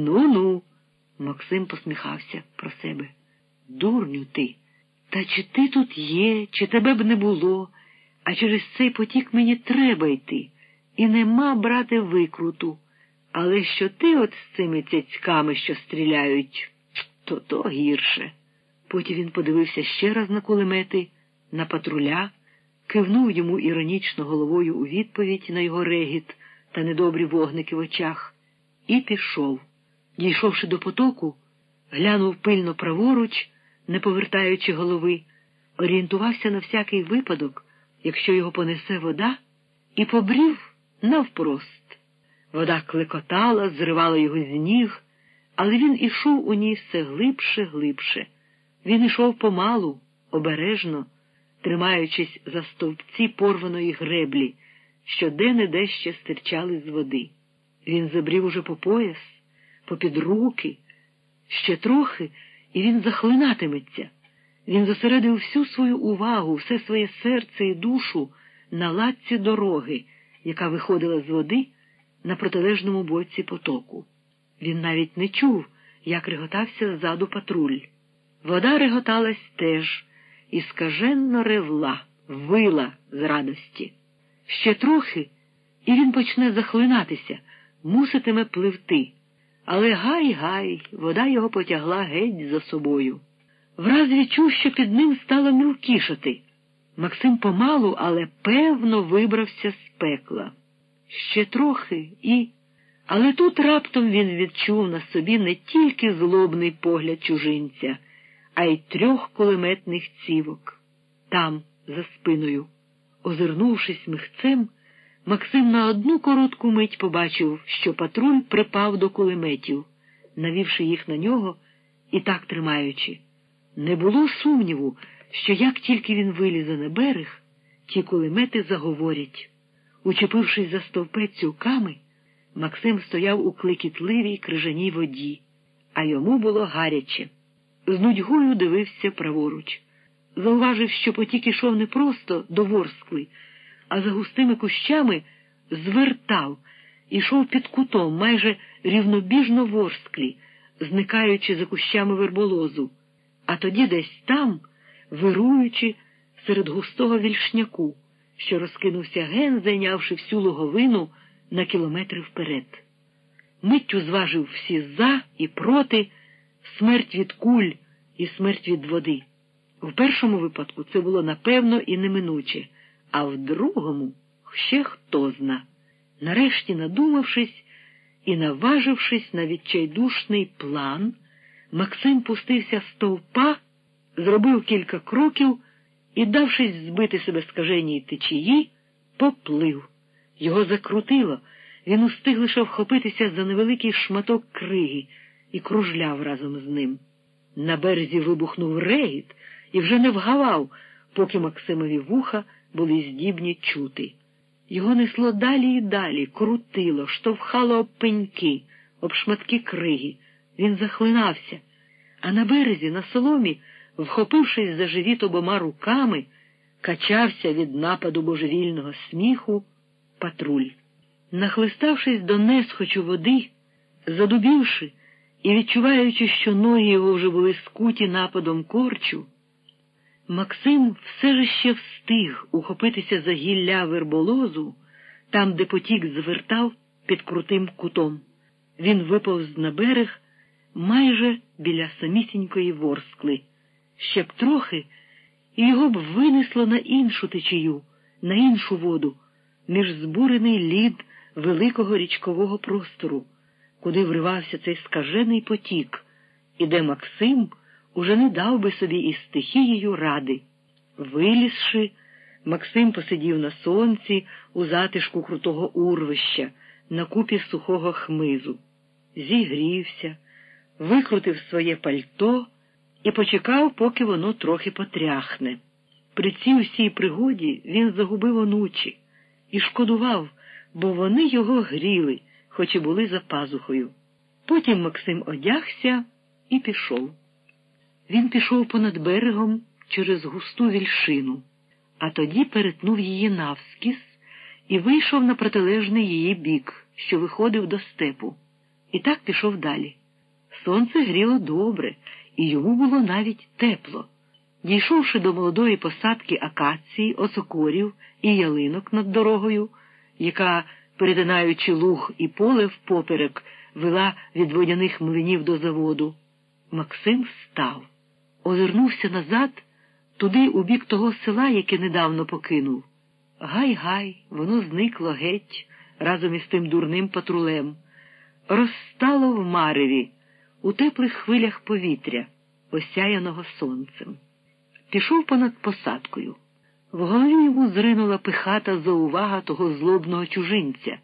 Ну ну. Максим посміхався про себе. Дурню ти. Та чи ти тут є, чи тебе б не було, а через цей потік мені треба йти. І нема, брати, викруту. Але що ти от з цими цяцьками, що стріляють, то то гірше. Потім він подивився ще раз на кулемети, на патруля, кивнув йому іронічно головою у відповідь на його регіт та недобрі вогники в очах, і пішов. Дійшовши до потоку, глянув пильно праворуч, не повертаючи голови, орієнтувався на всякий випадок, якщо його понесе вода, і побрів навпрост. Вода клекотала, зривала його з ніг, але він ішов у ній все глибше, глибше. Він ішов помалу, обережно, тримаючись за стовпці порваної греблі, що де-не-де ще стирчали з води. Він забрів уже по пояс, попід руки, ще трохи, і він захлинатиметься. Він зосередив всю свою увагу, все своє серце і душу на ладці дороги, яка виходила з води на протилежному боці потоку. Він навіть не чув, як реготався ззаду патруль. Вода реготалась теж і скаженно ревла, вила з радості. Ще трохи, і він почне захлинатися, муситиме пливти. Але гай гай, вода його потягла геть за собою. Враз відчув, що під ним стало мілкішати. Максим помалу, але певно вибрався з пекла. Ще трохи і. Але тут раптом він відчув на собі не тільки злобний погляд чужинця, а й трьох кулеметних цівок. Там, за спиною. Озирнувшись михцем, Максим на одну коротку мить побачив, що патруль припав до кулеметів, навівши їх на нього і так тримаючи. Не було сумніву, що як тільки він вилізе на берег, ті кулемети заговорять. Учепившись за стовпець цюками, Максим стояв у клекітливій крижаній воді, а йому було гаряче. З нудьгою дивився праворуч. Зауважив, що потік ішов не просто до ворскли, а за густими кущами звертав, ішов під кутом, майже рівнобіжно ворсклі, зникаючи за кущами верболозу, а тоді десь там, вируючи серед густого вільшняку, що розкинувся ген, зайнявши всю логовину на кілометри вперед. Миттю зважив всі за і проти, смерть від куль і смерть від води. В першому випадку це було напевно і неминуче, а в другому ще хто зна. Нарешті, надумавшись і наважившись на відчайдушний план, Максим пустився з стовпа, зробив кілька кроків і, давшись збити себе скаженій течії, поплив. Його закрутило, він устиг лише вхопитися за невеликий шматок криги і кружляв разом з ним. На березі вибухнув регіт і вже не вгавав, поки Максимові вуха були здібні чути. Його несло далі і далі, крутило, штовхало об пеньки, об шматки криги. Він захлинався, а на березі, на соломі, вхопившись за живіт обома руками, качався від нападу божевільного сміху патруль. Нахлиставшись до несхочу води, задубівши і відчуваючи, що ноги його вже були скуті нападом корчу, Максим все ж ще встиг ухопитися за гілля верболозу, там, де потік звертав під крутим кутом. Він виповз на берег майже біля самісінької ворскли. Ще б трохи, і його б винесло на іншу течію, на іншу воду, між збурений лід великого річкового простору, куди вривався цей скажений потік, і де Максим уже не дав би собі із стихією ради. Вилізши, Максим посидів на сонці у затишку крутого урвища, на купі сухого хмизу, зігрівся, викрутив своє пальто і почекав, поки воно трохи потряхне. При цій усій пригоді він загубив онучі і шкодував, бо вони його гріли, хоч і були за пазухою. Потім Максим одягся і пішов. Він пішов понад берегом через густу вільшину, а тоді перетнув її навскіз і вийшов на протилежний її бік, що виходив до степу. І так пішов далі. Сонце гріло добре, і йому було навіть тепло. Дійшовши до молодої посадки акації, осокорів і ялинок над дорогою, яка, перетинаючи луг і поле впоперек, вела від водяних млинів до заводу, Максим встав, озирнувся назад, туди, у бік того села, яке недавно покинув. Гай-гай, воно зникло геть разом із тим дурним патрулем, розстало в мареві, у теплих хвилях повітря, осяяного сонцем. Пішов понад посадкою. В голові йому зринула пихата заувага того злобного чужинця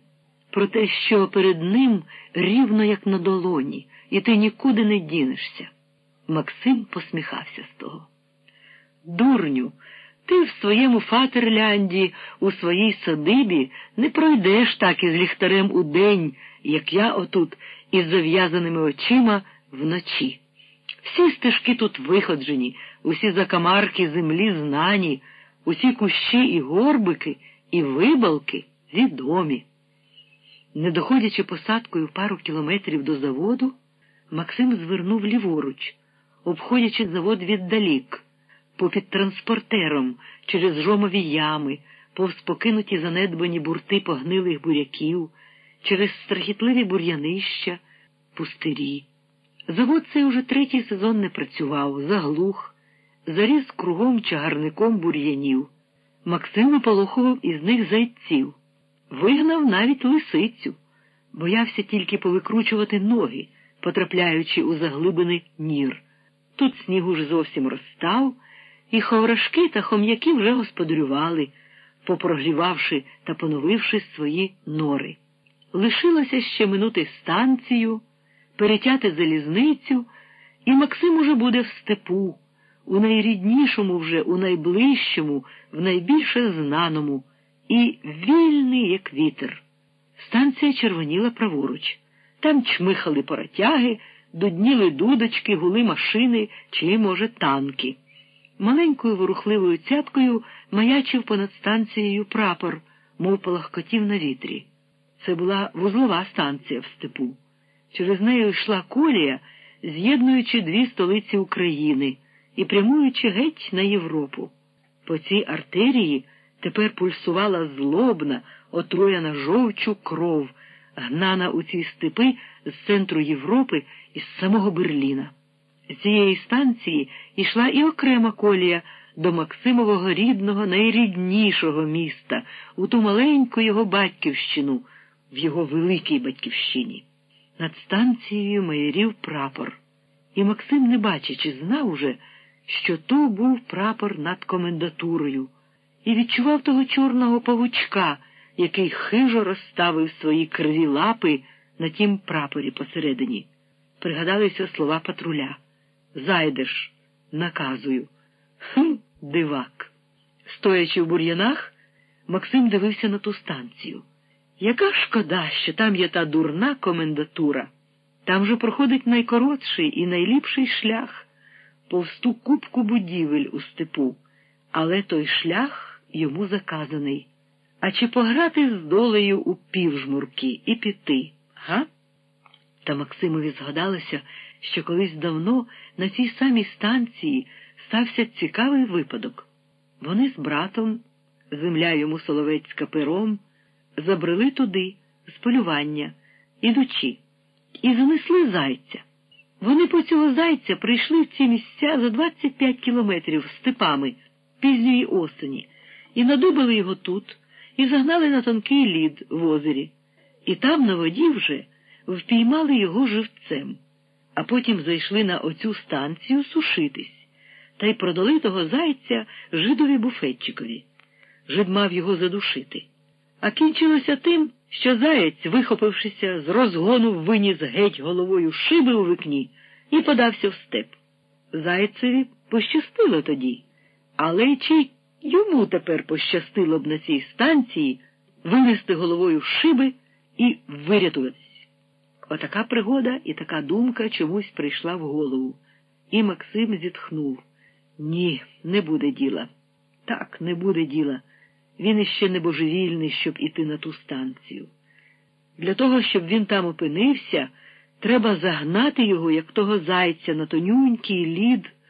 про те, що перед ним рівно, як на долоні, і ти нікуди не дінешся. Максим посміхався з того. Дурню, ти в своєму Фатерлянді, у своїй садибі не пройдеш так із ліхтарем у день, як я отут, із зав'язаними очима вночі. Всі стежки тут виходжені, усі закамарки землі знані, усі кущі і горбики, і вибалки відомі. Не доходячи посадкою пару кілометрів до заводу, Максим звернув ліворуч, обходячи завод віддалік, попід транспортером, через жомові ями, повз покинуті занедбані бурти погнилих буряків, через страхітливі бур'янища, пустирі. Завод цей уже третій сезон не працював, заглух, заріз кругом чагарником бур'янів. Максим виполохував із них зайців, вигнав навіть лисицю, боявся тільки повикручувати ноги, потрапляючи у заглибений нір. Тут сніг уже зовсім розстав, і ховрашки та хом'яки вже господарювали, попрогрівавши та поновивши свої нори. Лишилося ще минути станцію перетяти залізницю, і Максим уже буде в степу, у найріднішому вже, у найближчому, в найбільше знаному, і вільний, як вітер. Станція червоніла праворуч. Там чмихали паратяги, дудніли дудочки, гули машини чи, може, танки. Маленькою ворухливою цяткою маячив понад станцією прапор, мов полагкотів на вітрі. Це була вузлова станція в степу. Через нею йшла колія, з'єднуючи дві столиці України і прямуючи геть на Європу. По цій артерії тепер пульсувала злобна, отруяна жовчу кров, гнана у ці степи з центру Європи і з самого Берліна. З цієї станції йшла і окрема колія до Максимового рідного, найріднішого міста, у ту маленьку його батьківщину, в його великій батьківщині. Над станцією майорів прапор, і Максим, не бачачи, знав уже, що то був прапор над комендатурою, і відчував того чорного павучка, який хижо розставив свої криві лапи на тім прапорі посередині. Пригадалися слова патруля. Зайдеш, наказую. Хм, дивак. Стоячи в бур'янах, Максим дивився на ту станцію. Яка шкода, що там є та дурна комендатура. Там же проходить найкоротший і найліпший шлях повсту кубку будівель у степу, але той шлях йому заказаний. А чи пограти з долею у півжмурки і піти, га? Та Максимові згадалося, що колись давно на цій самій станції стався цікавий випадок. Вони з братом, земля йому соловецька пером забрели туди, з полювання, ідучи, і занесли зайця. Вони по цього зайця прийшли в ці місця за 25 кілометрів степами пізньої осені, і надубали його тут, і загнали на тонкий лід в озері, і там на воді вже впіймали його живцем, а потім зайшли на оцю станцію сушитись та й продали того зайця жидові буфетчикові. Жид мав його задушити а кінчилося тим, що заєць, вихопившися з розгону, виніс геть головою шиби у вікні і подався в степ. Зайцеві пощастило тоді, але чи йому тепер пощастило б на цій станції вилізти головою в шиби і вирятуватись? Отака пригода і така думка чомусь прийшла в голову, і Максим зітхнув. Ні, не буде діла. Так, не буде діла. Він іще не божевільний, щоб іти на ту станцію. Для того, щоб він там опинився, Треба загнати його, як того зайця, на тонюнький лід.